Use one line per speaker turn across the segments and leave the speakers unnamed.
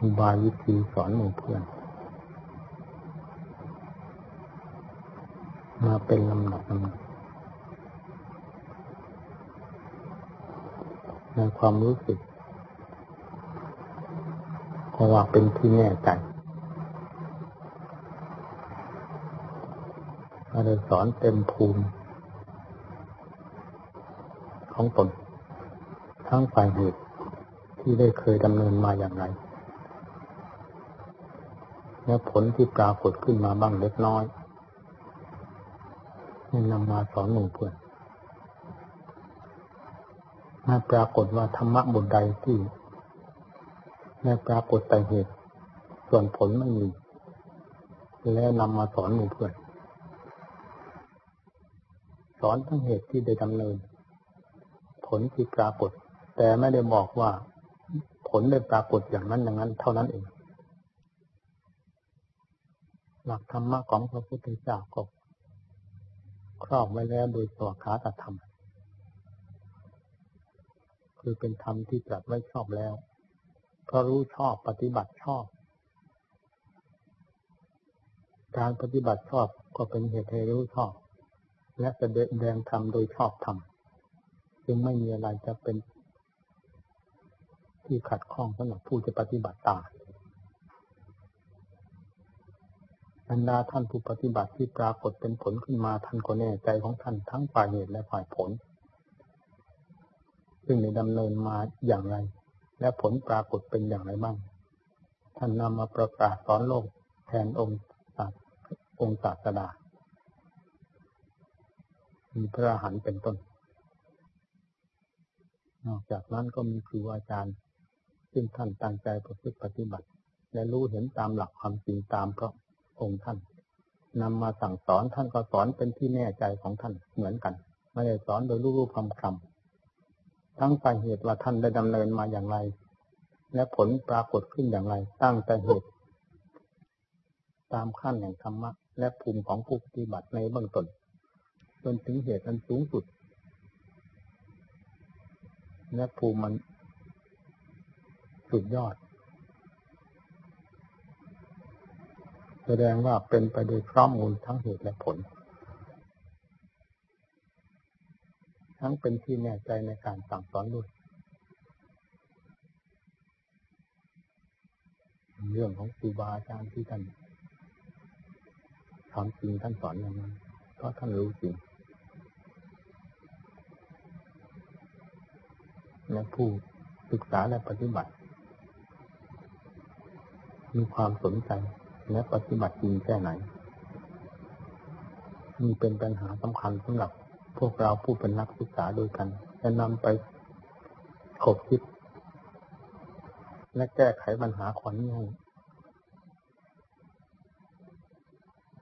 อุบายวิธีสอนหมู่เพื่อน มาเป็นลำดับลำดับในความรู้สึกเพราะว่าเป็นที่แน่ใจมาได้สอนเต็มภูมิ ของตนทั้งฝ่ายเหตุที่ได้เคยดำเนินมาอย่างไร และผลที่ปรากฏขึ้นมาบ้างเล็กน้อยนี่นำมาสอนหมู่เพื่อนถ้าปรากฏว่าธรรมะบทใดที่ไม่ปรากฏแต่เหตุ ส่วนผลไม่มี แล้วนำมาสอนหมู่เพื่อน สอนทั้งเหตุที่ได้ดำเนิน ผลที่ปรากฏ แต่ไม่ได้บอกว่า ผลได้ปรากฏอย่างนั้นอย่างนั้น เท่านั้นเอง หลักธรรมะของพระพุทธเจ้าก็ครอบไว้แล้วโดยสวขาตธรรม คือเป็นธรรมที่ตรัสไว้ชอบแล้วเพราะรู้ชอบปฏิบัติชอบ การปฏิบัติชอบก็เป็นเหตุให้รู้ชอบ และแสดงธรรมโดยชอบธรรมจึงไม่มีอะไรจะเป็นที่ขัดข้องสำหรับผู้จะปฏิบัติตาม บรรดาท่านผู้ปฏิบัติที่ปรากฏเป็นผลขึ้นมาท่านก็แน่ใจของท่านทั้งฝ่ายเหตุและฝ่ายผล ซึ่งในดำเนินมาอย่างไร และผลปรากฏเป็นอย่างไรบ้าง ท่านนำมาประกาศสอนโลกแทนองค์ศาสองค์ศาสดา มีพระหันเป็นต้น นอกจากนั้นก็มีครูอาจารย์ซึ่งท่านตั้งใจประพฤติปฏิบัติ และรู้เห็นตามหลักความจริงตามเพราะ องค์ท่านนำมาสั่งสอนท่านก็สอนเป็นที่แน่ใจของท่านเหมือนกันไม่ได้สอนโดยรูปคำคำทั้งสาเหตุว่าท่านได้ดำเนินมาอย่างไร และผลปรากฏขึ้นอย่างไร ตั้งแต่เหตุ ตามขั้นแห่งธรรมะและภูมิของผู้ปฏิบัติในเบื้องต้นจนถึงเหตุอันสูงสุด และภูมิมันสุดยอด แสดงว่าเป็นไปโดยพร้อมมูลทั้งเหตุและผล ทั้งเป็นที่แน่ใจในการสั่งสอนด้วยเรื่องของครูบาอาจารย์ที่ท่านสอนจริงท่านสอนอย่างนั้นเพราะท่านรู้จริงและผู้ศึกษาและปฏิบัติ มีความสนใจ และปฏิบัติจริงแค่ไหนนี่เป็นปัญหาสำคัญสำหรับพวกเราผู้เป็นนักศึกษาโดยกันจะนำไปขบคิด และแก้ไขปัญหาขอนนี้ให้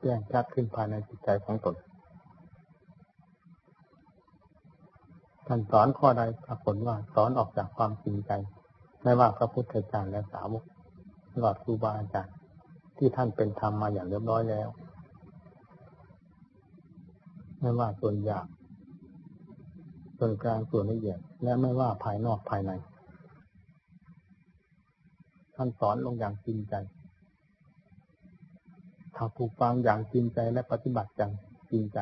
แจ้งชัดขึ้นภายในจิตใจของตนท่านสอนข้อใดปรากฏว่าสอนออกจากความจริงใจ ไม่ว่าพระพุทธเจ้าและสาวกลอดครูบาอาจารย์ ที่ท่านเป็นธรรมมาอย่างเรียบร้อยแล้ว ไม่ว่าส่วนยากส่วนกลางส่วนละเอียด และไม่ว่าภายนอกภายใน ท่านสอนลงอย่างจริงใจถ้าผู้ฟังอย่างจริงใจและปฏิบัติอย่างจริงใจ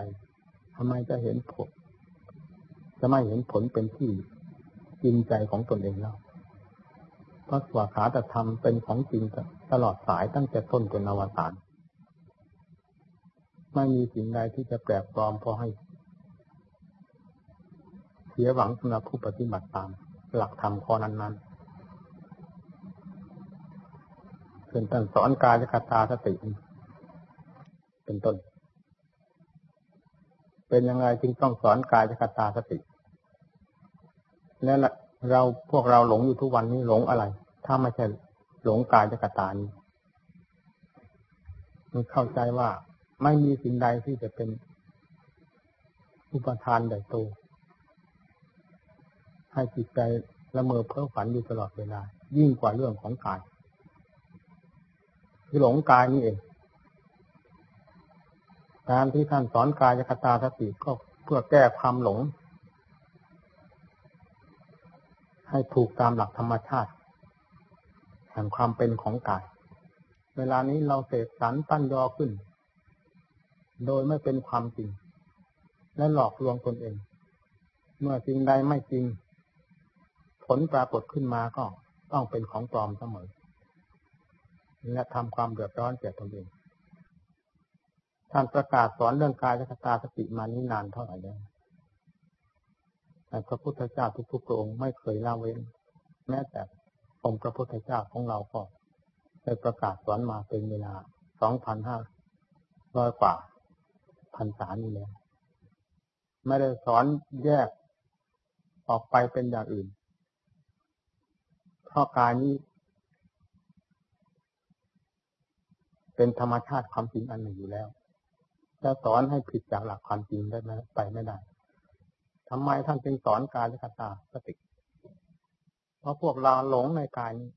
ทำไมจะเห็นผล จะไม่เห็นผลเป็นที่จริงใจของตนเองแล้ว พระสวขาตธรรมเป็นของจริงตลอดสายตั้งแต่ต้นจนอวสานไม่มีสิ่งใดที่จะแปลกปลอมพอให้ เสียหวังสำหรับผู้ปฏิบัติตาม หลักธรรมข้อนั้นๆเป็นต้นสอนกายคตาสติ เป็นต้น เป็นยังไงจึงต้องสอนกายคตาสติ และ เราพวกเราหลงอยู่ทุกวันนี้หลงอะไร ถ้าไม่ใช่หลงกายจักตานี้มันเข้าใจว่าไม่มีสิ่งใดที่จะเป็นอุปทานใหญ่โตให้จิตใจละเมอเพ้อฝันอยู่ตลอดเวลา ยิ่งกว่าเรื่องของกายคือหลงกายนี่เองการที่ท่านสอนกายยคตาสติก็เพื่อแก้ความหลง ให้ถูกตามหลักธรรมชาติ แห่งความเป็นของกาย เวลานี้เราเสกสรรตั้นยอขึ้น โดยไม่เป็นความจริง และหลอกลวงตนเอง เมื่อจริงใดไม่จริง ผลปรากฏขึ้นมาก็ต้องเป็นของปลอมเสมอ และทำความเดือดร้อนแก่ตนเองท่านประกาศสอนเรื่องกายและตาสติมานี้นานเท่าไหร่แล้ว แต่พระพุทธเจ้าทุกๆองค์ไม่เคยละเว้น แม้แต่องค์พระพุทธเจ้าของเราก็ได้ประกาศสอนมาเป็นเวลาสองพันห้าร้อยกว่าพันษานี้แล้วไม่ได้สอนแยกออกไปเป็นอย่างอื่น เพราะการนี้ เป็นธรรมชาติความจริงอันหนึ่งอยู่แล้วจะสอนให้ผิดจากหลักความจริงได้ไหมไปไม่ได้ ทำไมท่านจึงสอนกายและตาสติ เพราะพวกเราหลงในกายนี้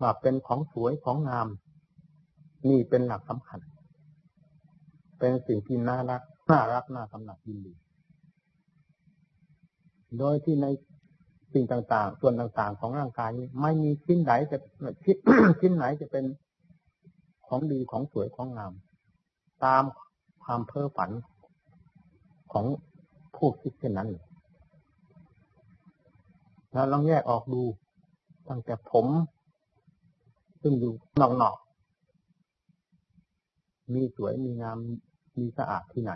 ว่าเป็นของสวยของงาม นี่เป็นหลักสำคัญ เป็นสิ่งที่น่ารักน่ารักน่ากำหนัดยินดี โดยที่ในสิ่งต่างๆ ส่วนต่างๆ ของร่างกายนี้ ไม่มีชิ้นไหนจะชิ้นชิ้นไหนจะเป็นของดีของสวยของงาม ตามความเพ้อฝันของ ผู้คิดเช่นนั้นแล้วลองแยกออกดู ตั้งแต่ผม ซึ่งอยู่นอกๆมีสวยมีงามมีสะอาดที่ไหน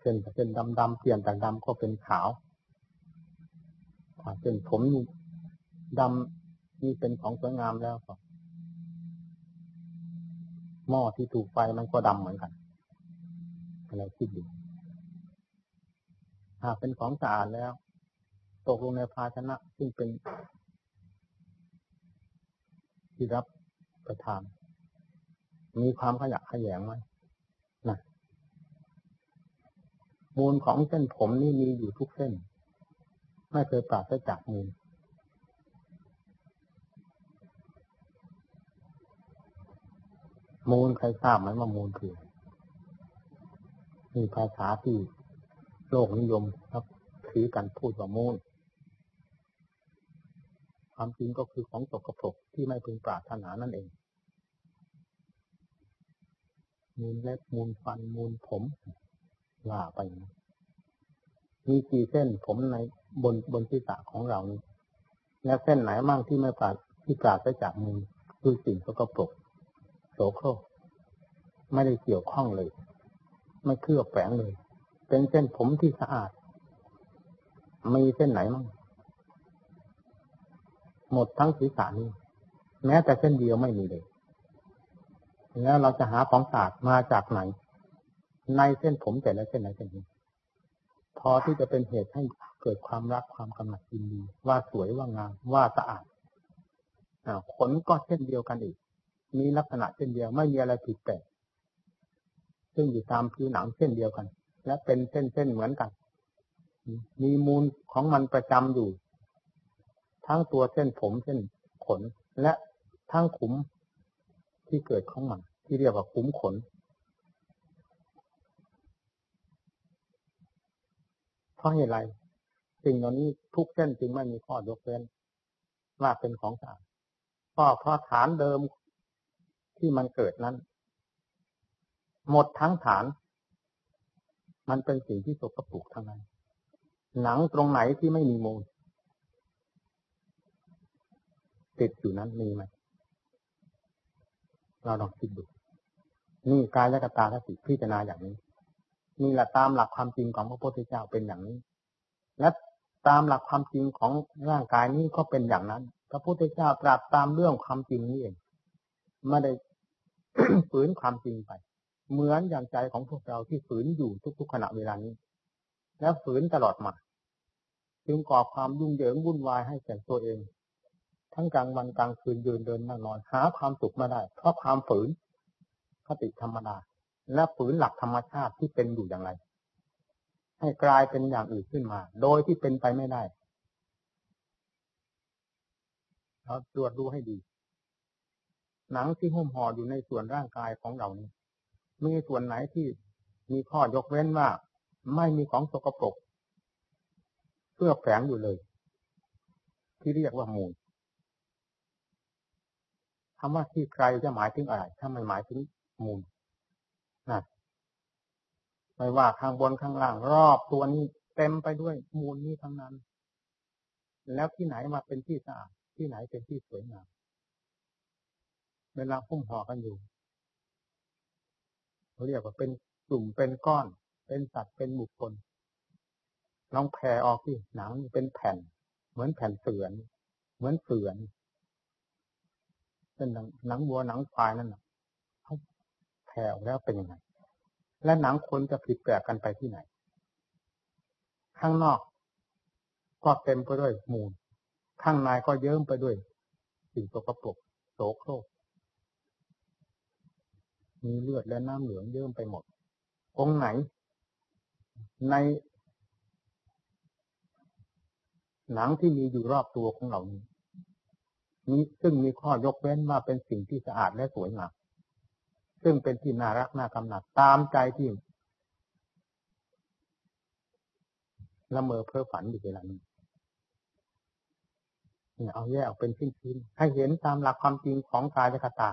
เส้นเป็นดำๆเปลี่ยนจากดำก็เป็นขาวถ้าเส้นผมนี่ดำนี่เป็นของสวยงามแล้วก็หม้อที่ถูกไฟมันก็ดำเหมือนกันอะไรคิดดู หากเป็นของสะอาดแล้ว ตกลงในภาชนะซึ่งเป็นที่รับประทาน มีความขยะขยงไหมนะมูลของเส้นผมนี่มีอยู่ทุกเส้น ไม่เคยปราศจากมูลมูลใครทราบไหมว่ามูลคือมีภาษาที่ ลกนิยมครับ ถือกันพูดว่ามูลความจริงก็คือของตกกระปกที่ไม่พึงปรารถนานั่นเอง มูลเล็บมูลฟันมูลผมว่าไปนะมีกี่เส้นผมในบนบนที่ตาของเรานี้และเส้นไหนมั่งที่ไม่ปราดที่ปราดไปจากมูลคือสิ่งสกปรกโสโครกไม่ได้เกี่ยวข้องเลย ไม่เคลือบแฝงเลย เป็นเส้นผมที่สะอาด มีเส้นไหนมั่งหมดทั้งศีรษะนี้ แม้แต่เส้นเดียวไม่มีเลย แล้วเราจะหาของสะอาดมาจากไหน ในเส้นผมแต่ละเส้นไหนเส้นนี้ พอที่จะเป็นเหตุให้เกิดความรักความกำหนัดยินดี ว่าสวยว่างามว่าสะอาดขนก็เช่นเดียวกันอีก มีลักษณะเช่นเดียวไม่มีอะไรผิดแปลกซึ่งอยู่ตามผิวหนังเช่นเดียวกัน และเป็นเส้นๆเหมือนกัน มีมูลของมันประจำอยู่ ทั้งตัวเส้นผมเส้นขน และทั้งขุมที่เกิดของมัน ที่เรียกว่าขุมขน เพราะเหตุไรสิ่งเหล่านี้ทุกเส้นจึงไม่มีข้อยกเว้นว่าเป็นของสะอาดก็เพราะฐานเดิมที่มันเกิดนั้น หมดทั้งฐาน มันเป็นสิ่งที่สกปรกทั้งนั้น หนังตรงไหนที่ไม่มีมูล ติดอยู่นั้นมีไหม เราลองคิดดู นี่กายและกตาสติพิจารณาอย่างนี้ นี่แหละตามหลักความจริงของพระพุทธเจ้าเป็นอย่างนี้ และตามหลักความจริงของร่างกายนี้ก็เป็นอย่างนั้น พระพุทธเจ้าตรัสตามเรื่องความจริงนี้เอง ไม่ได้ฝืนความจริงไป เหมือนอย่างใจของพวกเราที่ฝืนอยู่ทุกๆขณะเวลานี้ และฝืนตลอดมาจึงก่อความยุ่งเหยิงวุ่นวายให้แก่ตัวเอง ทั้งกลางวันกลางคืนยืนเดินนั่งนอนหาความสุขไม่ได้ เพราะความฝืนคติธรรมดา และฝืนหลักธรรมชาติที่เป็นอยู่อย่างไร ให้กลายเป็นอย่างอื่นขึ้นมา โดยที่เป็นไปไม่ได้เราตรวจดูให้ดี หนังที่หุ้มห่ออยู่ในส่วนร่างกายของเรานี้ มีส่วนไหนที่มีข้อยกเว้นว่าไม่มีของสกปรกเพื่อแฝงอยู่เลย ที่เรียกว่ามูลำว่าที่ไกลจะหมายถึงอะไรถ้าไม่หมายถึงมูลนะไม่ว่าข้างบนข้างล่างรอบตัวนี้เต็มไปด้วยมูลนี้ทั้งนั้น แล้วที่ไหนมาเป็นที่สะอาดที่ไหนเป็นที่สวยงามเวลาพุ่มห่อกันอยู่ เขาเรียกว่าเป็นกลุ่มเป็นก้อน เป็นสัตว์เป็นบุคคลลองแผ่ออกที่หนังเป็นแผ่น เหมือนแผ่นเสือนเหมือนเสือนเป็นหนังวัวหนังควายนั่นนะเขาแผ่ออกแล้วเป็นยังไง และหนังคนจะผิดแปลกกันไปที่ไหน ข้างนอกก็เต็มไปด้วยมูล ข้างในก็เยิ้มไปด้วยสิ่งตกปรกโสโครก มีเลือดและน้ำเหลืองเยิ้มไปหมด องไหน ในหนังที่มีอยู่รอบตัวของเรานี้นี้ซึ่งมีข้อยกเว้นว่าเป็นสิ่งที่สะอาดและสวยงามซึ่งเป็นที่น่ารักน่ากำหนัดตามใจที่ละเมอเพ้อฝันอยู่เวลานี้เนี่ยเอาแยกออกเป็นชิ้นๆให้เห็นตามหลักความจริงของกายและคตา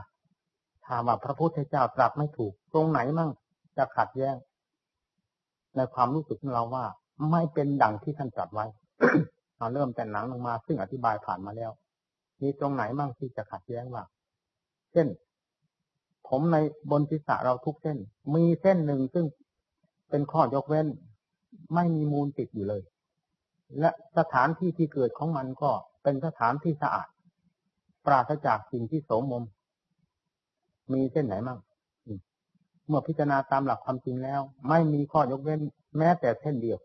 ถามว่าพระพุทธเจ้าตรัสไม่ถูก ตรงไหนมั่งจะขัดแย้ง ในความรู้สึกของเราว่า ไม่เป็นดังที่ท่านตรัสไว้เราเริ่มแต่หนังลงมา ซึ่งอธิบายผ่านมาแล้วมีตรงไหนบ้างที่จะขัดแย้งว่าเช่น ผมในบนศีรษะเราทุกเส้น มีเส้นหนึ่งซึ่งเป็นข้อยกเว้น ไม่มีมูลติดอยู่เลย และสถานที่ที่เกิดของมันก็เป็นสถานที่สะอาด ปราศจากสิ่งที่โสมม มีเส้นไหนบ้างเมื่อพิจารณาตามหลักความจริงแล้ว ไม่มีข้อยกเว้น แม้แต่เส้นเดียว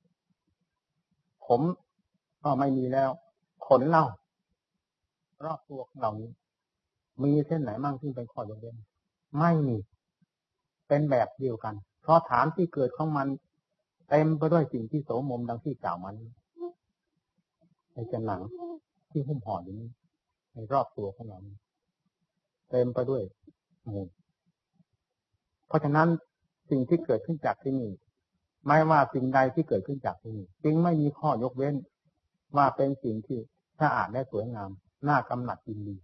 ผมก็ไม่มีแล้ว ขนเล่ารอบตัวของเรานี้ มีเส้นไหนมั่งที่เป็นข้อยกเว้น ไม่มี เป็นแบบเดียวกัน เพราะฐานที่เกิดของมันเต็มไปด้วยสิ่งที่โสมมดังที่กล่าวมานี้ในจะหนังที่หุ้มห่ออยู่นี้ในรอบตัวของเราเต็มไปด้วย เพราะฉะนั้นสิ่งที่เกิดขึ้นจากที่นี่ไม่ว่าสิ่งใดที่เกิดขึ้นจากที่นี่จึงไม่มีข้อยกเว้น ว่าเป็นสิ่งที่สะอาดและสวยงามน้ากำหนัดยินดี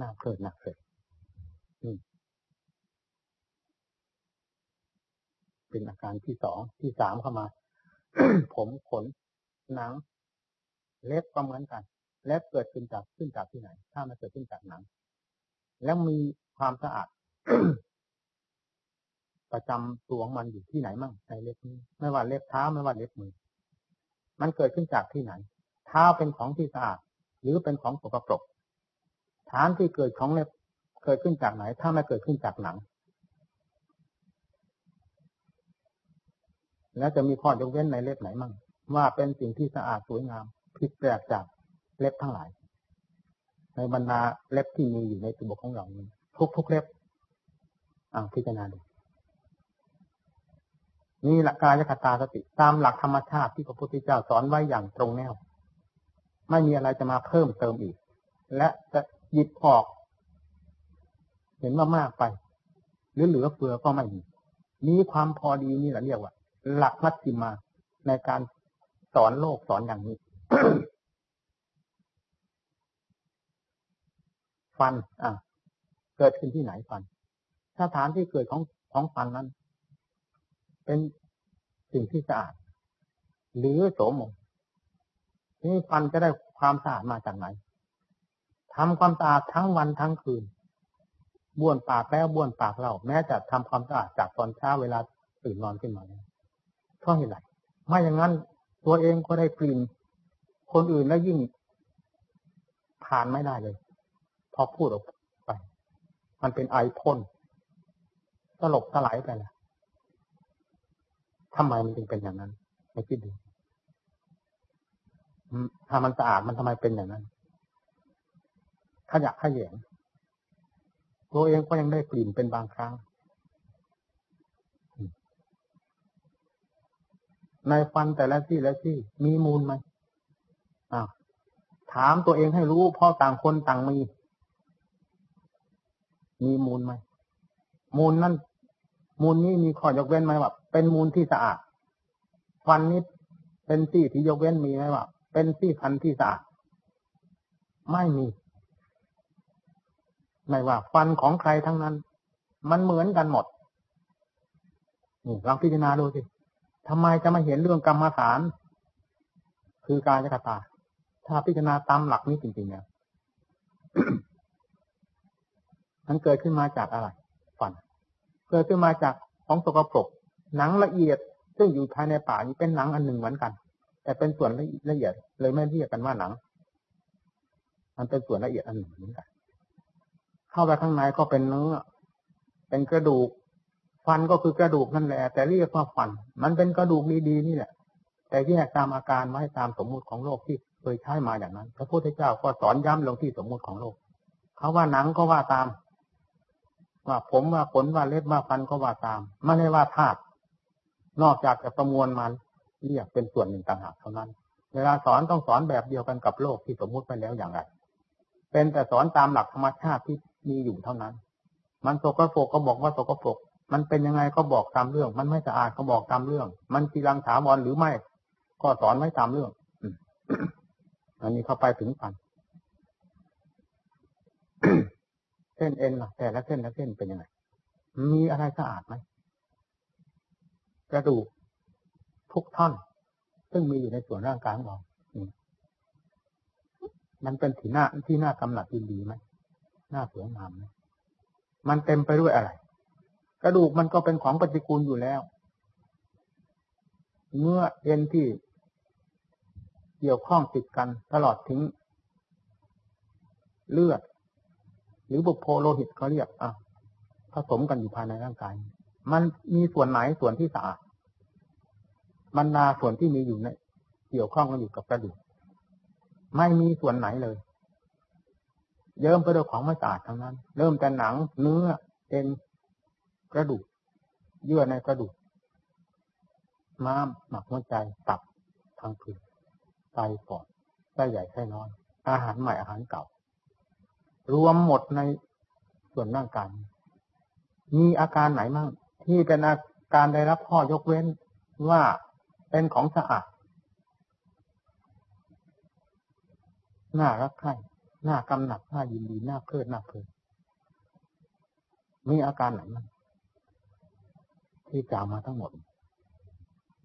น้าเพลิดนักเสร็จนี่เป็นอาการที่สองที่สามเข้ามา ผมขนหนัง เล็บก็เหมือนกัน เล็บเกิดขึ้นจากขึ้นจากที่ไหน ถ้ามันเกิดขึ้นจากหนัง แล้วมีความสะอาดประจำตัวของมันอยู่ที่ไหนมั่งในเล็บนี้ ไม่ว่าเล็บเท้าไม่ว่าเล็บมือ มันเกิดขึ้นจากที่ไหน เท้าเป็นของที่สะอาด หรือเป็นของสกปรกฐานที่เกิดของเล็บเกิดขึ้นจากไหน ถ้าไม่เกิดขึ้นจากหนัง แล้วจะมีข้อยกเว้นในเล็บไหนมั่งว่าเป็นสิ่งที่สะอาดสวยงามผิดแปลกจากเล็บทั้งหลาย ในบรรดาเล็บที่มีอยู่ในตัวของเราทุกทุกเล็บอ่าพิจารณาดูนี่หลักกายคตาสติตามหลักธรรมชาติที่พระพุทธเจ้าสอนไว้อย่างตรงแนว ไม่มีอะไรจะมาเพิ่มเติมอีก และจะหยิบออก เห็นว่ามากไป หรือเหลือเฟือก็ไม่มีนี้ความพอดีนี่แหละเรียกว่า หลักมัชฌิมาในการสอนโลกสอนอย่างนี้ ฟัน อะ เกิดขึ้นที่ไหนฟัน สถานที่เกิดของของฟันนั้น เป็นสิ่งที่สะอาด หรือโสมมนี่ฟันจะได้ความสะอาดมาจากไหนทำความสะอาดทั้งวันทั้งคืนบ้วนปากแล้วบ้วนปากเราแม้จะทำความสะอาดจากตอนเช้าเวลาตื่นนอนขึ้นมาแล้วเพราะเหตุไรไม่อย่างนั้นตัวเองก็ได้กลิ่นคนอื่นแล้วยิ่งผ่านไม่ได้เลย พอพูดออกไป มันเป็นไอพ่นตลบสลายไปแหละทำไมมันจึงเป็นอย่างนั้นไม่คิดดูถ้ามันสะอาดมันทำไมเป็นอย่างนั้นขยะขยงตัวเองก็ยังได้กลิ่นเป็นบางครั้ง ในฟันแต่ละที่และที่ มีมูลไหมถามตัวเองให้รู้เพราะต่างคนต่างมี มีมูลไหมมูลนั้นมูลนี้มีข้อยกเว้นไหมว่าเป็นมูลที่สะอาดฟันนี้เป็นที่ที่ยกเว้นมีไหมว่าเป็นที่พันที่สะอาดไม่มีไม่ว่า ฟันของใครทั้งนั้น มันเหมือนกันหมดนี่ลองพิจารณาดูสิทำไมจะมาเห็นเรื่องกรรมฐาน คือกายกตา ถ้าพิจารณาตามหลักนี้จริงๆเนี่ย มันเกิดขึ้นมาจากอะไรฟัน เกิดขึ้นมาจากของสกปรกหนังละเอียดซึ่งอยู่ภายในป่านี้เป็นหนังอันหนึ่งเหมือนกัน แต่เป็นส่วนละเอียดเลยไม่เรียกกันว่าหนัง มันเป็นส่วนละเอียดอันหนึ่งเหมือนกันเข้าไปข้างในก็เป็นเนื้อเป็นกระดูก ฟันก็คือกระดูกนั่นแหละ แต่เรียกว่าฟัน มันเป็นกระดูกดีๆนี่แหละ แต่แยกตามอาการไว้ตามสมมุติของโลกที่เคยใช้มาอย่างนั้น พระพุทธเจ้าก็สอนย้ำลงที่สมมุติของโลกเขาว่าหนังก็ว่าตาม ว่าผมว่าขนว่าเล็บว่าฟันก็ว่าตาม ไม่ได้ว่าธาตุนอกจากจะประมวลมันเรียกเป็นส่วนหนึ่งต่างหากเท่านั้น เวลาสอนต้องสอนแบบเดียวกันกับโลกที่สมมุติไปแล้วอย่างไร เป็นแต่สอนตามหลักธรรมชาติที่มีอยู่เท่านั้น มันสกปรกก็บอกว่าสกปรก มันเป็นยังไงก็บอกตามเรื่อง มันไม่สะอาดก็บอกตามเรื่อง มันกีรังถาวรหรือไม่ ก็สอนไว้ตามเรื่อง อันนี้เข้าไปถึงปัน เส้นเอ็นล่ะแต่ละเส้นละเส้นเป็นยังไง มีอะไรสะอาดไหมกระดูกทุกท่อน ซึ่งมีอยู่ในส่วนร่างกายของเรามันเป็นที่หน้าที่หน้ากำหนัดยินดีไหมหน้าสวยงามไหมมันเต็มไปด้วยอะไร กระดูกมันก็เป็นของปฏิกูลอยู่แล้ว เมื่อเอ็นที่เกี่ยวข้องติดกันตลอดถึง เลือด หรือบุพโพโลหิตเขาเรียกอะผสมกันอยู่ภายในร่างกาย มันมีส่วนไหนส่วนที่สะอาดมันนาส่วนที่มีอยู่ในเกี่ยวข้องกันอยู่กับกระดูกไม่มีส่วนไหนเลยเยิ้มไปด้วยของไม่สะอาดทั้งนั้น เริ่มแต่หนังเนื้อเอ็นกระดูก เยื่อในกระดูก ม้าม หมักหัวใจ ตับทางผืนไตปอดไส้ใหญ่ไส้น้อย อาหารใหม่อาหารเก่า รวมหมดในส่วนร่างกายมีอาการไหนมั่งที่เป็นอาการได้รับข้อยกเว้นว่าเป็นของสะอาดน่ารักใคร่น่ากำหนัดน่ายินดีน่าเพลิดน่าเพลินมีอาการไหนมั่งที่กล่าวมาทั้งหมด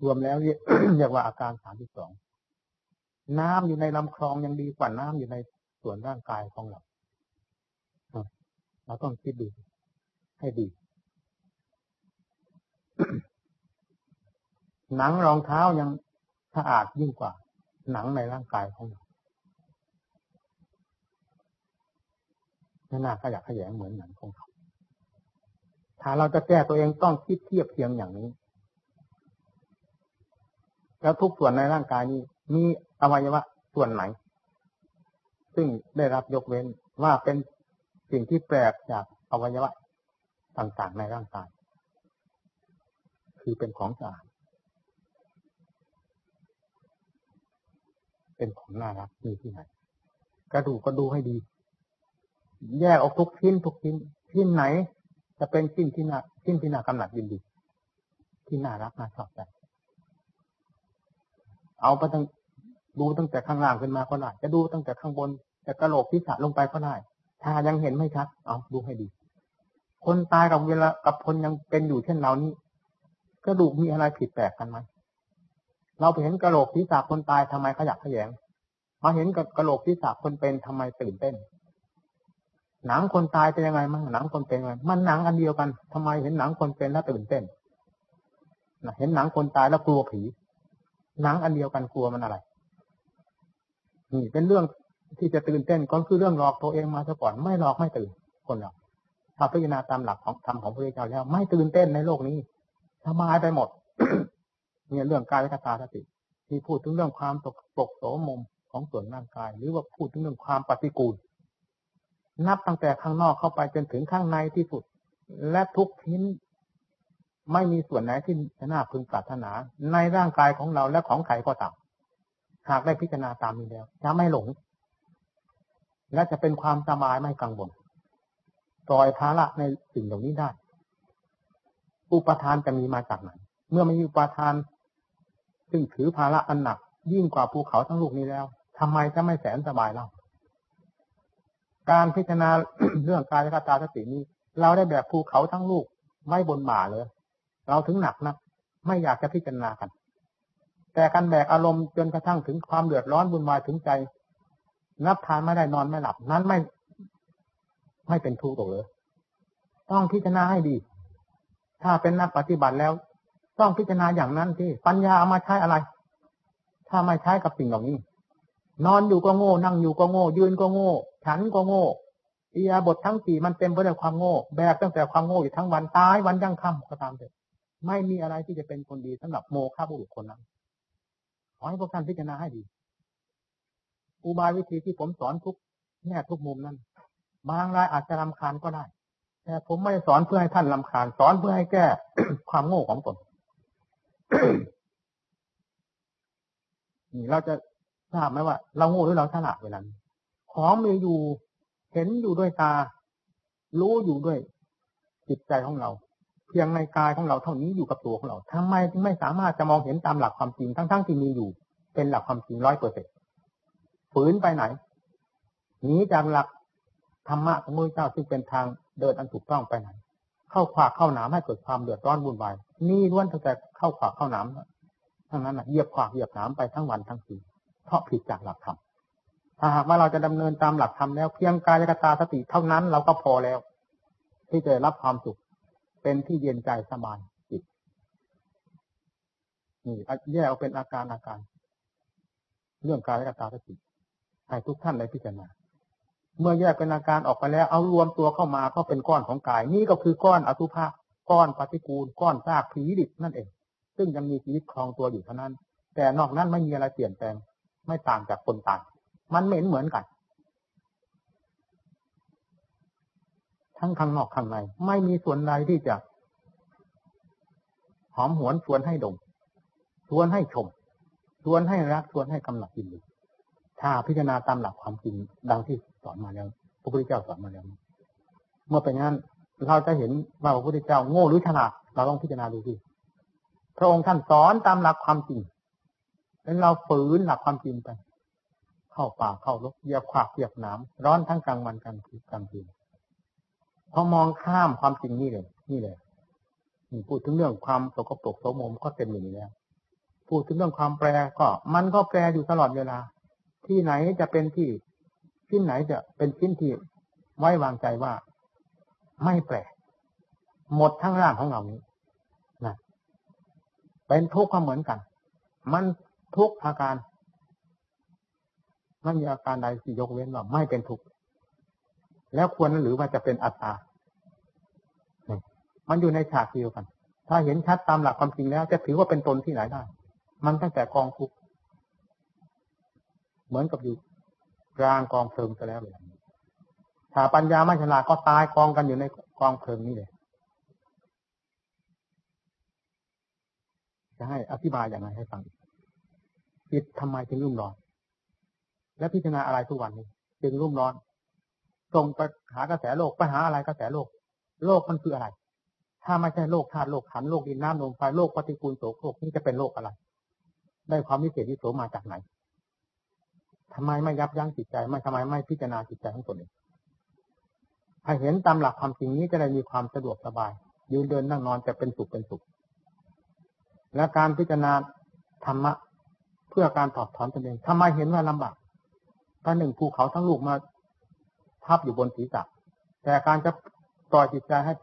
รวมแล้วเรียกว่าอาการสามที่สองน้ำอยู่ในลำคลองยังดีกว่าน้ำอยู่ในส่วนร่างกายของเรา เราต้องคิดดูให้ดี หนังรองเท้ายังสะอาดยิ่งกว่า หนังในร่างกายของเราหน้าก็อยากขยงเหมือนหนังของเขาถ้าเราจะแก้ตัวเองต้องคิดเทียบเทียงอย่างนี้ แล้วทุกส่วนในร่างกายนี้มีอวัยวะส่วนไหน ซึ่งได้รับยกเว้นว่าเป็น สิ่งที่แปลกจากอวัยวะต่างๆในร่างกาย คือเป็นของสะอาดเป็นของน่ารักมีที่ไหนกระดูกก็ดูให้ดี แยกออกทุกชิ้นทุกชิ้นชิ้นไหน จะเป็นชิ้นที่น่าชิ้นที่น่ากำหนัดยินดี ที่น่ารักน่าชอบใจเอาไปตั้งดูตั้งแต่ข้างล่างขึ้นมาก็ได้จะดูตั้งแต่ข้างบน แต่กระโหลกที่สะลงไปก็ได้ ถ้ายังเห็นไม่ชัด เอาดูให้ดี คนตายกับเวลากับคนยังเป็นอยู่เช่นเรานี้กระดูกมีอะไรผิดแปลกกันไหมเราไปเห็นกระโหลกศีรษะคนตายทำไมขยักขยงมาเห็นกับกระโหลกศีรษะคนเป็นทำไมตื่นเต้น หนังคนตายเป็นยังไงมั่งหนังคนเป็นยังไงมันหนังอันเดียวกันทำไมเห็นหนังคนเป็นแล้วตื่นเต้นเห็นหนังคนตายแล้วกลัวผี หนังอันเดียวกันกลัวมันอะไรนี่เป็นเรื่อง ที่จะตื่นเต้นก็คือเรื่องหลอกตัวเองมาซะก่อนไม่หลอกไม่ตื่นคนเราถ้าพิจารณาตามหลักของธรรมของพระเจ้าแล้ว ไม่ตื่นเต้นในโลกนี้สบายไปหมดเนี่ยเรื่องกายและตาสติ ที่พูดถึงเรื่องความตกปกโสมมของส่วนร่างกาย หรือว่าพูดถึงเรื่องความปฏิกูล นับตั้งแต่ข้างนอกเข้าไปจนถึงข้างในที่สุด และทุกชิ้นไม่มีส่วนไหนที่น่าพึงปรารถนา ในร่างกายของเราและของใครก็ตามหากได้พิจารณาตามนี้แล้วจะไม่หลง และจะเป็นความสบายไม่กังวลปล่อยภาระในสิ่งเหล่านี้ได้ อุปทานจะมีมาจากไหน เมื่อไม่มีอุปทาน ซึ่งถือภาระอันหนัก ยิ่งกว่าภูเขาทั้งลูกนี้แล้วทำไมจะไม่แสนสบายเล่าการพิจารณาเรื่องกายและตาสตินี้ เราได้แบบภูเขาทั้งลูกไม่บนบ่าเลย เราถึงหนักนะไม่อยากจะพิจารณากัน แต่การแบกอารมณ์จนกระทั่งถึงความเดือดร้อนบุญวายถึงใจ นับทานไม่ได้นอนไม่หลับ นั้นไม่ ไม่เป็นทุกข์เลยต้องพิจารณาให้ดี ถ้าเป็นนักปฏิบัติแล้ว ต้องพิจารณาอย่างนั้นที่ปัญญาเอามาใช้อะไร ถ้าไม่ใช้กับสิ่งเหล่านี้ นอนอยู่ก็โง่ นั่งอยู่ก็โง่ ยืนก็โง่ ฉันก็โง่อียาบททั้งสี่มันเต็มไปด้วยความโง่แบกตั้งแต่ความโง่อยู่ทั้งวันตายวันยั่งค่ำก็ตามเถอะไม่มีอะไรที่จะเป็นคนดีสำหรับโมฆะบุรุษคนนั้นขอให้พวกท่านพิจารณาให้ดี อุบายวิธีที่ผมสอนทุกแง่ทุกมุมนั้นบางรายอาจจะลำคาญก็ได้ แต่ผมไม่ได้สอนเพื่อให้ท่านลำคาญ สอนเพื่อให้แก้ความโง่ของตนนี่เราจะทราบไหมว่า เราโง่หรือเราฉลาดเวลาของมีอยู่เห็นอยู่ด้วยตา รู้อยู่ด้วยจิตใจของเรา เพียงในกายของเราเท่านี้อยู่กับตัวของเราทำไมไม่สามารถจะมองเห็นตามหลักความจริงทั้งๆที่มีอยู่ เป็นหลักความจริงร้อยเปอร์เซ็นต ฝืนไปไหนหนีจากหลักธรรมะของมือเจ้าซึ่งเป็นทางเดินอันถูกต้องไปไหน เข้าขวากเข้าหนามให้เกิดความเดือดร้อนวุ่นวายนี่ล้วนตั้งแต่เข้าขวากเข้าหนามทั้งนั้นนะเหยียบขวากเหยียบหนามไปทั้งวันทั้งคืนเพราะผิดจากหลักธรรมถ้าหากว่าเราจะดำเนินตามหลักธรรมแล้วเพียงกายกตาสติเท่านั้นเราก็พอแล้ว ที่จะรับความสุข เป็นที่เย็นใจสบายจิตนี่แยกออกเป็นอาการอาการ เรื่องกายกตาสติ ให้ทุกท่านได้พิจารณา เมื่อแยกเป็นอาการออกไปแล้ว เอารวมตัวเข้ามาก็เป็นก้อนของกาย นี่ก็คือก้อนอสุภะก้อนปฏิกูล ก้อนซากผีดิบนั่นเอง ซึ่งยังมีชีวิตคลองตัวอยู่เท่านั้น แต่นอกนั้นไม่มีอะไรเปลี่ยนแปลง ไม่ต่างจากคนตาย มันเหม็นเหมือนกัน ทั้งข้างนอกข้างใน ไม่มีส่วนใดที่จะ หอมหวนชวนให้ดมชวนให้ชมชวนให้รักชวนให้กำหนัดยินดี ถ้าพิจารณาตามหลักความจริงดังที่สอนมาแล้วพระพุทธเจ้าสอนมาแล้ว เมื่อเป็นงั้นเราจะเห็นว่าพระพุทธเจ้าโง่หรือฉลาดเราต้องพิจารณาดูที่พระองค์ท่านสอนตามหลักความจริงแล้วเราฝืนหลักความจริงไป เข้าป่าเข้ารกเหยียบขวากเหยียบน้ำร้อนทั้งกลางวันกลางคืนกลางคืนพอมองข้ามความจริงนี่เลย นี่เลยพูดถึงเรื่องความสกปรกโสมมก็เต็มอยู่นี่แล้วพูดถึงเรื่องความแปรก็ มันก็แปรอยู่ตลอดเวลา ที่ไหนจะเป็นที่ที่ไหนจะเป็นชิ้นที่ไว้วางใจว่าไม่แปรหมดทั้งร่างของเรานี้นะเป็นทุกข์ก็เหมือนกัน มันทุกอาการไม่มีอาการใดที่ยกเว้นว่าไม่เป็นทุกข์แล้วควรหรือว่าจะเป็นอัตตา มันอยู่ในฉากเดียวกัน ถ้าเห็นชัดตามหลักความจริงแล้ว จะถือว่าเป็นตนที่ไหนได้ มันตั้งแต่กองทุกข์ เหมือนกับอยู่กลางกองเพลิงซะแล้วเลยถ้าปัญญาไม่ฉลาดก็ตายกองกันอยู่ในกองเพลิงนี่เลยจะให้อธิบายอย่างไรให้ฟังจิตทำไมถึงรุ่มร้อน และพิจารณาอะไรทุกวันนี้ จึงรุ่มร้อนส่งไปหากระแสโลกไปหาอะไรกระแสโลก โลกมันคืออะไร ถ้าไม่ใช่โลกธาตุโลกขันโลกดินน้ำลมไฟโลกปฏิกูลโสโครกนี่จะเป็นโลกอะไร ได้ความวิเศษวิโสมาจากไหน ทำไมไม่ยับยั้งจิตใจ ไม่ทำไมไม่พิจารณาจิตใจของตนเองให้เห็นตามหลักความจริงนี้จะได้มีความสะดวกสบาย ยืนเดินนั่งนอนจะเป็นสุขเป็นสุข และการพิจารณาธรรมะ เพื่อการถอดถอนตนเองทำไมเห็นว่าลำบากถ้าหนึ่งภูเขาทั้งลูกมาทับอยู่บนศีรษะแต่การจะปล่อยจิตใจให้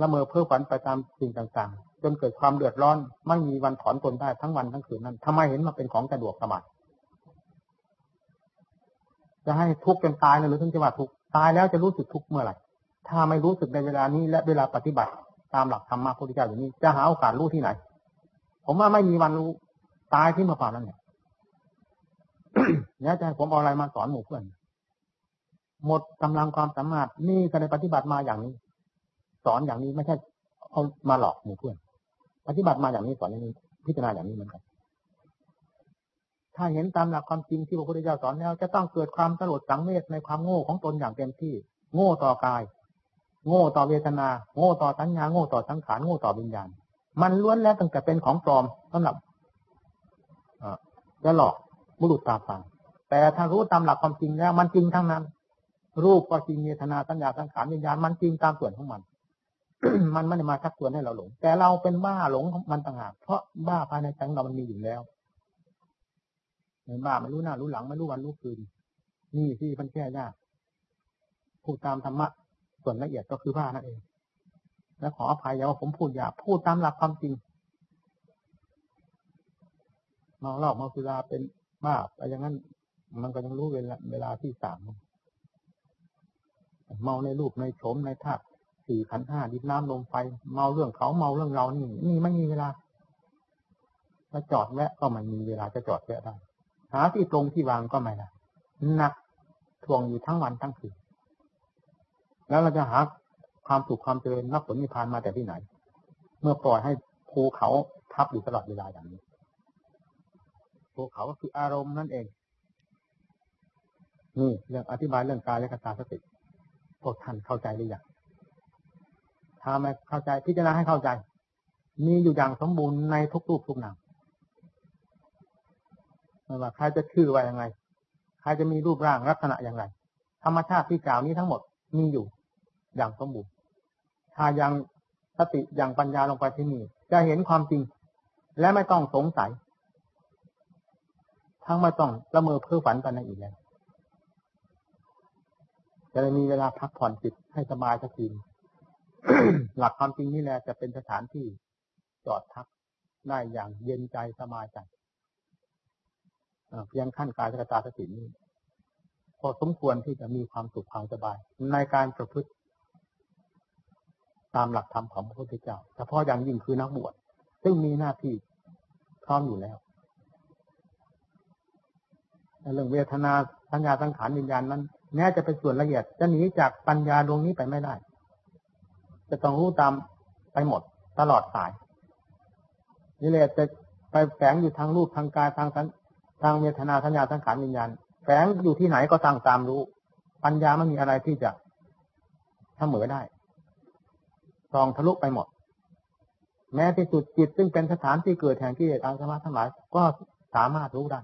ละเมอเพ้อฝันไปตามสิ่งต่างๆ จนเกิดความเดือดร้อน ไม่มีวันถอนตนได้ทั้งวันทั้งคืนนั้นทำไมเห็นมาเป็นของสะดวกสบาย จะให้ทุกข์จนตายหรือถึงจะว่าทุกข์ตายแล้วจะรู้สึกทุกข์เมื่อไหร่ถ้าไม่รู้สึกในเวลานี้และเวลาปฏิบัติ ตามหลักธรรมะพุทธเจ้าอย่างนี้จะหาโอกาสรู้ที่ไหน ผมว่าไม่มีวันรู้ตายที่เมื่อป่านนั้นเนี่ยแล้วจะให้ผมเอาอะไรมาสอนหมู่เพื่อน หมดกำลังความสามารถนี่ก็ได้ปฏิบัติมาอย่างนี้ สอนอย่างนี้ไม่ใช่เอามาหลอกหมู่เพื่อน ปฏิบัติมาอย่างนี้สอนอย่างนี้ พิจารณาอย่างนี้เหมือนกัน ถ้าเห็นตามหลักความจริงที่พระพุทธเจ้าสอนแล้ว จะต้องเกิดความสลดสังเวชในความโง่ของตนอย่างเต็มที่ โง่ต่อกาย โง่ต่อเวทนา โง่ต่อสัญญาโง่ต่อสังขารโง่ต่อวิญญาณ มันล้วนแล้วตั้งแต่เป็นของปลอมสำหรับจะหลอกบุรุษตาฟังแต่ถ้ารู้ตามหลักความจริงแล้ว มันจริงทั้งนั้น รูปก็จริงเวทนาสัญญาสังขารวิญญาณมันจริงตามส่วนของมัน มันไม่ได้มาชักชวนให้เราหลง แต่เราเป็นบ้าหลงมันต่างหากเพราะบ้าภายในใจเรามันมีอยู่แล้ว บ้าไม่รู้หน้ารู้หลังไม่รู้วันรู้คืน นี่ที่มันแก้ยากพูดตามธรรมะส่วนละเอียดก็คือบ้านั่นเอง และขออภัยอย่าว่าผมพูดหยาบพูดตามหลักความจริงเมาเหล้าเมาสุราเป็นบ้าอะไรอย่างนั้น มันก็ยังรู้เวลาเวลาที่สามเมาในรูปในโฉมในธาตุสี่ขันห้าดินน้ำลมไฟ เมาเรื่องเขาเมาเรื่องเรานี่นี่ไม่มีเวลาถ้าจอดแวะก็ไม่มีเวลาจะจอดแวะได้ หาที่ตรงที่วางก็ไม่ได้หนักทวงอยู่ทั้งวันทั้งคืนแล้วเราจะหาความสุขความเจริญนักผลนิพพานมาแต่ที่ไหน เมื่อปล่อยให้ภูเขาทับอยู่ตลอดเวลาอย่างนี้ภูเขาก็คืออารมณ์นั่นเองนี่เรื่องอธิบายเรื่องกายและกตาสติพวกท่านเข้าใจหรือยังถ้าไม่เข้าใจพิจารณาให้เข้าใจ มีอยู่อย่างสมบูรณ์ในทุกรูปทุกนาม ไม่ว่าใครจะชื่อว่ายังไง ใครจะมีรูปร่างลักษณะอย่างไร ธรรมชาติที่กล่าวนี้ทั้งหมดมีอยู่อย่างสมบูรณ์ถ้ายังสติอย่างปัญญาลงไปที่นี่จะเห็นความจริง และไม่ต้องสงสัย ทั้งไม่ต้องละเมอเพ้อฝันไปในอีกแล้วจะได้มีเวลาพักผ่อนจิตให้สบายสักทีหลักความจริงนี่แหละจะเป็นสถานที่จอดพักได้อย่างเย็นใจสบายใจ เพียงขั้นกายสกตาสตินี้พอสมควรที่จะมีความสุขความสบาย ในการประพฤติตามหลักธรรมของพระพุทธเจ้าเฉพาะอย่างยิ่งคือนักบวชซึ่งมีหน้าที่พร้อมอยู่แล้วเรื่องเวทนาสัญญาสังขารวิญญาณนั้นแม้จะเป็นส่วนละเอียด จะหนีจากปัญญาดวงนี้ไปไม่ได้ จะต้องรู้ตามไปหมดตลอดสายนี่แหละจะไปแฝงอยู่ทางรูปทางกายทาง ทางเวทนาสัญญาสังขารวิญญาณแฝงอยู่ที่ไหนก็ตั้งตามรู้ ปัญญาไม่มีอะไรที่จะเสมอได้รองทะลุไปหมด แม้ที่สุดจิตซึ่งเป็นสถานที่เกิดแห่งกิเลสอาสวะทั้งหลายก็สามารถรู้ได้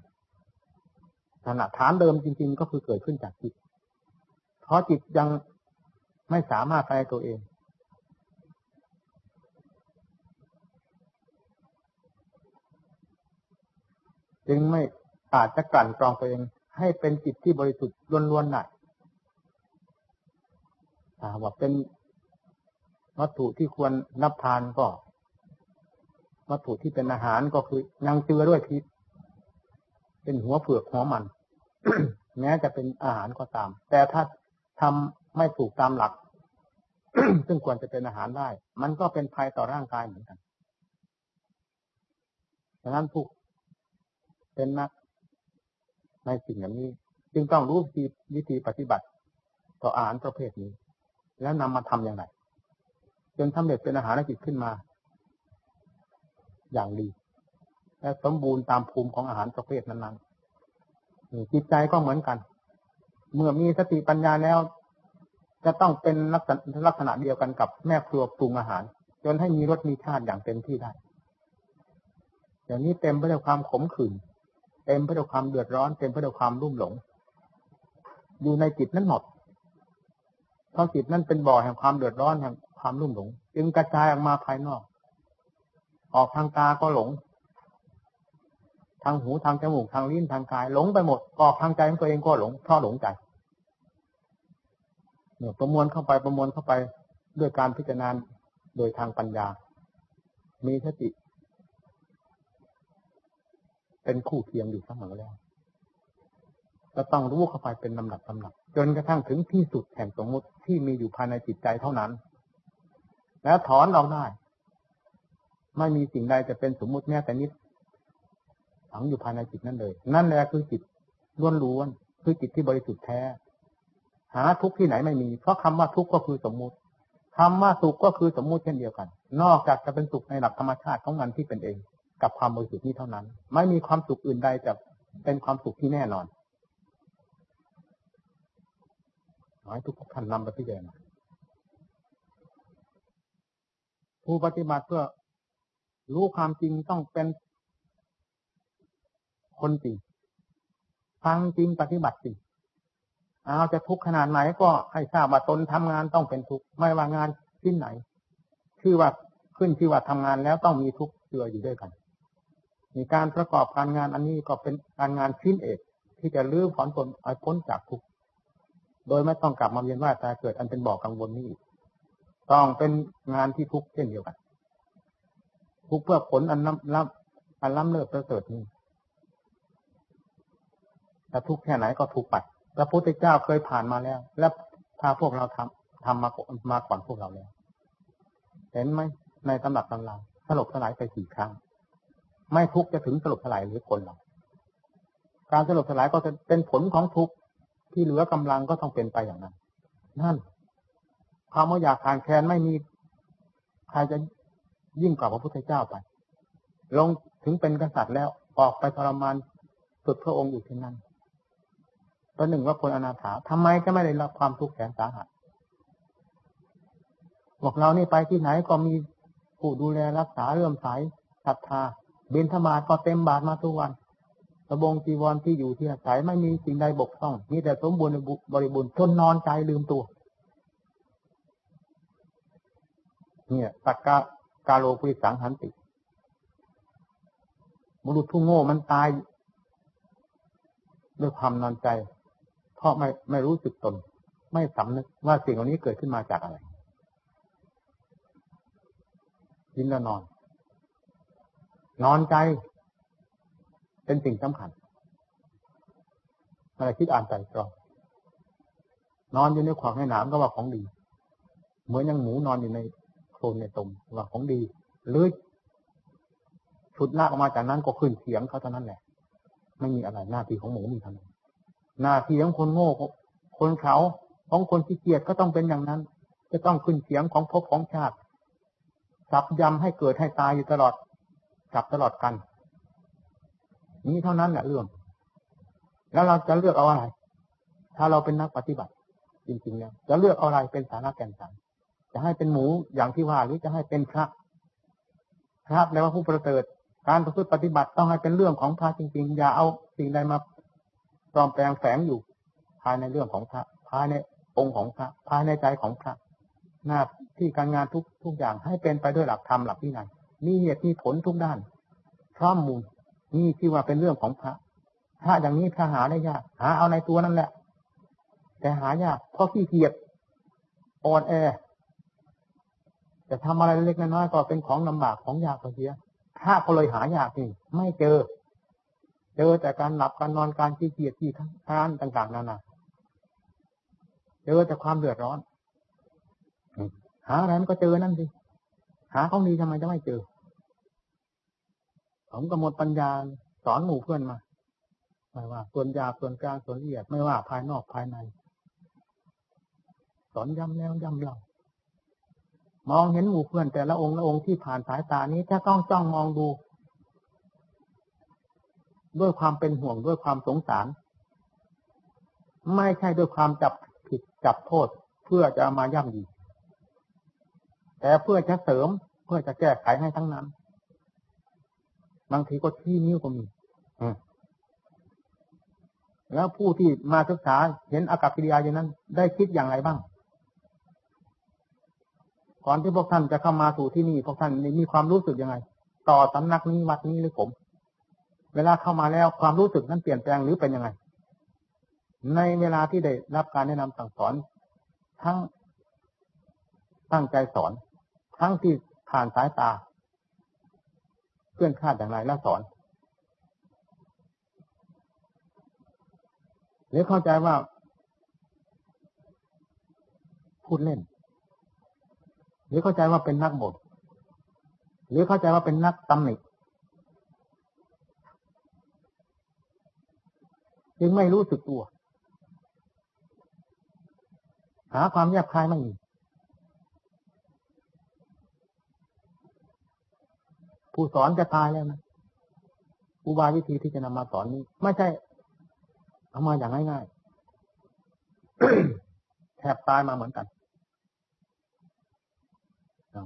ขณะฐานเดิมจริง ๆ ก็คือเกิดขึ้นจากจิต เพราะจิตยังไม่สามารถไปตัวเอง จึงไม่ อาจจะกลั่นกรองตัวเอง ให้เป็นจิตที่บริสุทธิ์ล้วนๆได้ถ้าว่าเป็นวัตถุที่ควรรับทานก็ วัตถุที่เป็นอาหารก็คือยังเจือด้วยพิษเป็นหัวเผือกหัวมัน แม้จะเป็นอาหารก็ตาม แต่ถ้าทำไม่ถูกตามหลัก ซึ่งควรจะเป็นอาหารได้ มันก็เป็นภัยต่อร่างกายเหมือนกันดังนั้นผู้เป็นนัก ในสิ่งอย่างนี้ จึงต้องรู้วิธีวิธีปฏิบัติ ต่ออาหารประเภทนี้ แล้วนำมาทํำอย่างไรจนทำเร็จเป็นอาหารจิตขึ้นมา อย่างดี และสมบูรณ์ตามภูมิของอาหารประเภทนั้นๆจิตใจก็เหมือนกัน เมื่อมีสติปัญญาแล้ว จะต้องเป็นลักษณะลักษณะเดียวกันกับแม่ครัวปรุงอาหาร จนให้มีรสมีชาติอย่างเต็มที่ได้อย่างนี้เต็มไปด้วยความขมขื่น เต็มไปด้วยความเดือดร้อนเต็มไปด้วยความรุ่มหลง อยู่ในจิตนั้นหมดเพราะจิตนั้นเป็นบ่อแห่งความเดือดร้อนแห่งความรุ่มหลง จึงกระจายออกมาภายนอก ออกทางตาก็หลง ทางหูทางจมูกทางลิ้นทางกายหลงไปหมดออกทางใจของตัวเองก็หลงเพราะหลงใจเนี่ยประมวลเข้าไปประมวลเข้าไปด้วยการพิจารณาโดยทางปัญญา มีสติ เป็นคู่เคียงอยู่เสมอแล้วจะต้องรู้เข้าไปเป็นลำดับลำดับ จนกระทั่งถึงที่สุดแห่งสมมติที่มีอยู่ภายในจิตใจเท่านั้น แล้วถอนเราได้ ไม่มีสิ่งใดจะเป็นสมมติแม้แต่นิดฝังอยู่ภายในจิตนั่นเลย นั่นแหละคือจิตล้วนๆคือจิตที่บริสุทธิ์แท้ หาทุกที่ไหนไม่มี เพราะคำว่าทุกก็คือสมมุติคำว่าสุขก็คือสมมุติเช่นเดียวกัน นอกจากจะเป็นสุขในหลักธรรมชาติของมันที่เป็นเอง กับความบริสุทธิ์นี้เท่านั้น ไม่มีความสุขอื่นใดจะเป็นความสุขที่แน่นอนขอให้ทุกท่านนำไปพิจารณาผู้ปฏิบัติเพื่อรู้ความจริงต้องเป็นคนจริงฟังจริงปฏิบัติจริงเอาจะทุกข์ขนาดไหนก็ให้ทราบว่าตนทำงานต้องเป็นทุกข์ไม่ว่างานที่ไหน ชื่อว่าขึ้นชื่อว่าทำงานแล้วต้องมีทุกข์เจืออยู่ด้วยกัน การประกอบการงานอันนี้ก็เป็นการงานชิ้นเอกที่จะลื้อถอนตนให้พ้นจากทุกข์โดยไม่ต้องกลับมาเวียนว่ายตายเกิดอันเป็นบ่อกังวลนี้ต้องเป็นงานที่ทุกข์เช่นเดียวกัน ทุกเพื่อผลอันล้ำล้ำอันล้ำเลิศประเสริฐนี้แต่ทุกแค่ไหนก็ถูกปัดพระพุทธเจ้าเคยผ่านมาแล้ว และพาพวกเราทำทำมามาก่อนพวกเราแล้ว เห็นไหมในตำรับตำราสลบสลายไปสี่ครั้ง ไม่ทุกจะถึงสลบสลายหรือคนเราการสลบสลายก็จะเป็นผลของทุกที่เหลือกำลังก็ต้องเป็นไปอย่างนั้น นั่นความว่าอยากทานแค้นไม่มีใครจะยิ่งกว่าพระพุทธเจ้าไป ลงถึงเป็นกษัตริย์แล้วออกไปทรมานสุดพระองค์อยู่ที่นั่นประหนึ่งว่าคนอนาถาทำไมจะไม่ได้รับความทุกข์แสนสาหัสบอกเรานี่ไปที่ไหนก็มีผู้ดูแลรักษาเรื่อมใสศรัทธา บินธมาก็เต็มบาทมาทุกวันสบงจีวรที่อยู่ที่อาศัยไม่มีสิ่งใดบกพร่องมีแต่สมบูรณ์บริบูรณ์จนนอนใจลืมตัว เนี่ยตักกากาโลปุริสังหันติบุรุษผู้โง่มันตายด้วยความนอนใจ เพราะไม่ไม่รู้สึกตน ไม่สำนึกว่าสิ่งเหล่านี้เกิดขึ้นมาจากอะไรกินแล้วนอน นอนใจ เป็นสิ่งสำคัญอะไรคิดอ่านใจตรองนอนอยู่ในขวางในหนามก็ว่าของดี เหมือนยังหมูนอนอยู่ในโคลนในตมว่าของดีหรือชุดลากออกมาจากนั้นก็ขึ้นเสียงเขาเท่านั้นแหละ ไม่มีอะไรหน้าที่ของหมูมีเท่านั้นหน้าที่ของคนโง่คนเขาของคนที่เกียจก็ต้องเป็นอย่างนั้น จะต้องขึ้นเสียงของภพของชาติสับยำให้เกิดให้ตายอยู่ตลอด กับตลอดกัน นี้เท่านั้นแหละเรื่อง แล้วเราจะเลือกเอาอะไร ถ้าเราเป็นนักปฏิบัติ จริงๆแล้วจะเลือกเอาอะไรเป็นสาระแก่นสารจะให้เป็นหมูอย่างที่ว่าหรือจะให้เป็นพระพระแปลว่าผู้ประเสริฐการประพฤติปฏิบัติต้องให้เป็นเรื่องของพระจริง ๆ อย่าเอาสิ่งใดมาปลอมแปลงแฝงอยู่ ภายในเรื่องของพระภายในองค์ของพระภายในใจของพระหน้าที่การงานทุกทุกอย่างให้เป็นไปด้วยหลักธรรมหลักวินัย มีเหตุมีผลทุกด้านพร้อมมูลนี่ที่ว่าเป็นเรื่องของพระถ้าอย่างนี้พระหาได้ยาก หาเอาในตัวนั่นแหละ แต่หายากเพราะขี้เกียจอ่อนแอจะทำอะไรเล็กน้อยก็เป็นของลำบากของยากเสียพระก็เลยหายากนี่ไม่เจอ เจอแต่การหลับการนอนการขี้เกียจที่ทานต่างๆนานาเจอแต่ความเดือดร้อนหาอะไรมันก็เจอนั่นสิ หาของดีทำไมจะไม่เจอ ผมก็หมดปัญญาสอนหมู่เพื่อนมาไม่ว่า ส่วนยาส่วนกลางส่วนละเอียดไม่ว่าภายนอกภายใน สอนย้ำแล้วย้ำเล่ามองเห็นหมู่เพื่อน แต่ละองค์ละองค์ที่ผ่านสายตานี้จะต้องจ้องมองดู ด้วยความเป็นห่วงด้วยความสงสาร ไม่ใช่ด้วยความจับผิดจับโทษ เพื่อจะมาย่ำยีแต่เพื่อจะเสริม เพื่อจะแก้ไขให้ทั้งนั้น บางทีก็ที่นิ้วก็มีแล้วผู้ที่มาศึกษาเห็นอากับกิริยาอย่างนั้น ได้คิดอย่างไรบ้าง ก่อนที่พวกท่านจะเข้ามาสู่ที่นี่พวกท่านมีความรู้สึกยังไง ต่อสำนักนี้วัดนี้หรือผม เวลาเข้ามาแล้วความรู้สึกนั้นเปลี่ยนแปลงหรือเป็นยังไง ในเวลาที่ได้รับการแนะนำสั่งสอน ทั้งตั้งใจสอน ทั้งที่ ผ่านสายตา เพื่อนคาดอย่างไรแล้วสอนหรือเข้าใจว่า พูดเล่น หรือเข้าใจว่าเป็นนักบทหรือเข้าใจว่าเป็นนักตำหนิจึงไม่รู้สึกตัว หาความแยบคายไม่มี ผู้สอนจะตายแล้วนะอุบายวิธีที่จะนำมาสอนนี้ ไม่ใช่เอามาอย่างง่ายๆแทบตายมาเหมือนกัน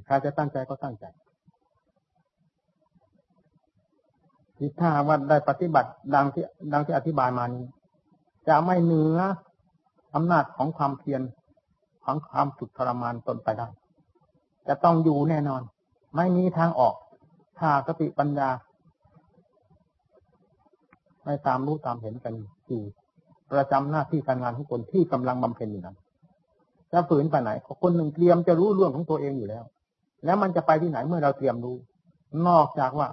ใครจะตั้งใจก็ตั้งใจที่ถ้าว่าได้ปฏิบัติดังที่ดังที่อธิบายมานี้ จะไม่เหนืออำนาจของความเพียรของความฝึกทรมานตนไปได้ จะต้องอยู่แน่นอน ไม่มีทางออก ถ้าสติปัญญาไม่ตามรู้ตามเห็นกันอยู่ประจำหน้าที่การงานของคนที่กำลังบำเพ็ญอยู่นั้นจะฝืนไปไหนคนหนึ่งเตรียมจะรู้เรื่องของตัวเองอยู่แล้ว แล้วมันจะไปที่ไหนเมื่อเราเตรียมรู้ นอกจากว่า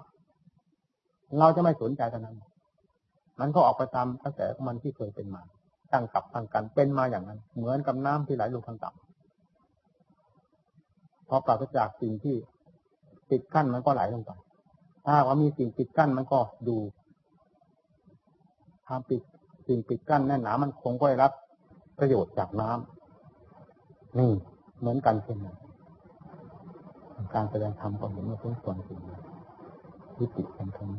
เราจะไม่สนใจเท่านั้น มันก็ออกไปตามกระแสของมันที่เคยเป็นมา ตั้งกับตั้งกันเป็นมาอย่างนั้น เหมือนกับน้ำที่ไหลลงทางต่ำพอปราศจากสิ่งที่ ปิดกั้นมันก็ไหลลงไป ถ้าว่ามีสิ่งปิดกั้นมันก็ดูทำปิดสิ่งปิดกั้นแน่นหนามันคงก็ได้รับ ประโยชน์จากน้ำนี่เหมือนกันเช่นนั้นการแสดงธรรมก็เห็นว่าทุกส่วนสิ่งวิติเป็นธรรม